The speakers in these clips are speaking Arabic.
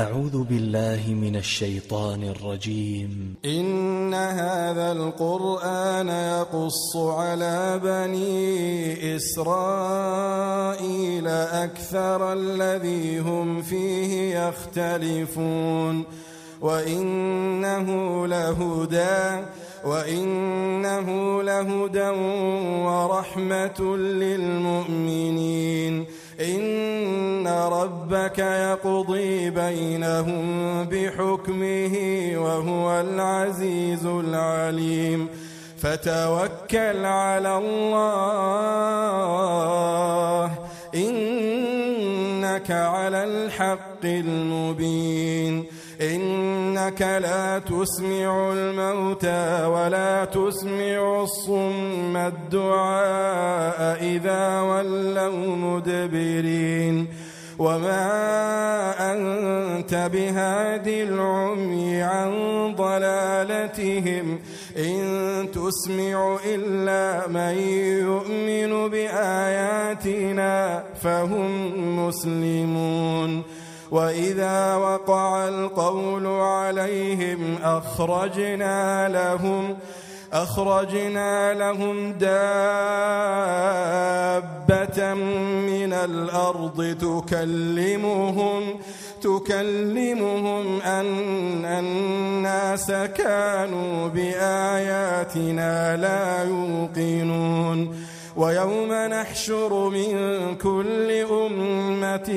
أعوذ بالله من الشيطان الرجيم. إن هذا القرآن يقص على بني إسرائيل أكثر الذي هم فيه يختلفون. وإنه لهدى وإنه لهدى ورحمة للمؤمنين. إن ربك يقضي بينهم بحكمه وهو العزيز العليم. فتوكل على الله. إنك على الحق المبين. إنك لا تسمع الموتى ولا تسمع الصم الدعاء إذا ولوا مدبرين. وما أنت بهادي العمي عن ضلالتهم. إن تسمع إلا من يؤمن بآياتنا فهم مسلمون. وإذا وقع القول عليهم أخرجنا لهم أخرجنا لهم دابة من الأرض تكلمهم تكلمهم أن الناس كانوا بآياتنا لا يوقنون. ويوم نحشر من كل أمة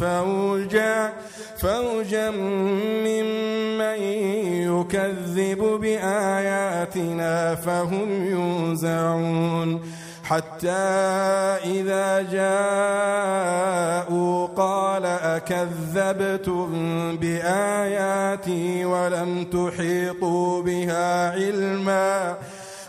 فوجا فوجا ممن يكذب بآياتنا فهم يوزعون. حتى إذا جاءوا قال أكذبتم بآياتي ولم تحيطوا بها علماً.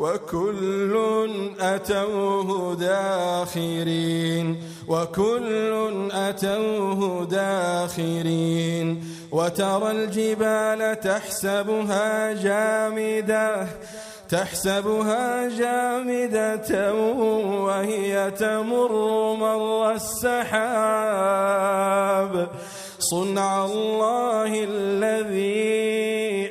وكل أتوه داخرين وكل أتوه داخرين. وترى الجبال تحسبها جامدة تحسبها جامدة وهي تمر مر السحاب. صنع الله الذي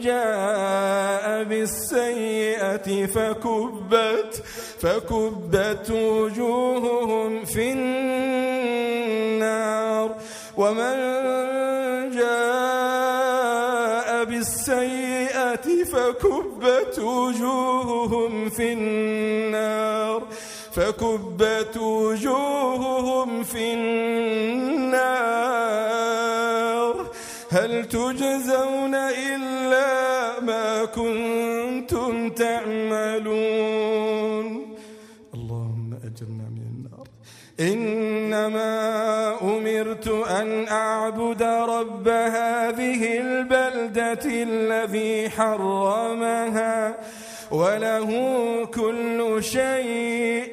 جاء بالسيئة فكبت فكبت وجوههم في النار. ومن جاء بالسيئة فكبت وجوههم في النار. فكبت وجوههم في النار. هل تجزون إلا ما كنتم تعملون؟ اللهم أجرنا من النار. إنما أمرت أن أعبد رب هذه البلدة الذي حرمها وله كل شيء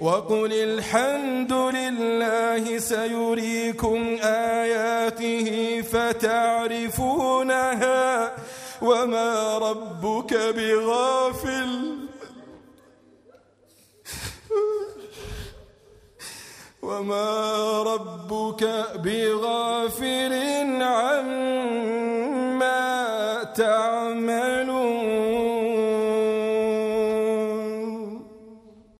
وقل الحمد لله سيريكم آياته فتعرفونها وما ربك بغافل. وما ربك بغافل عما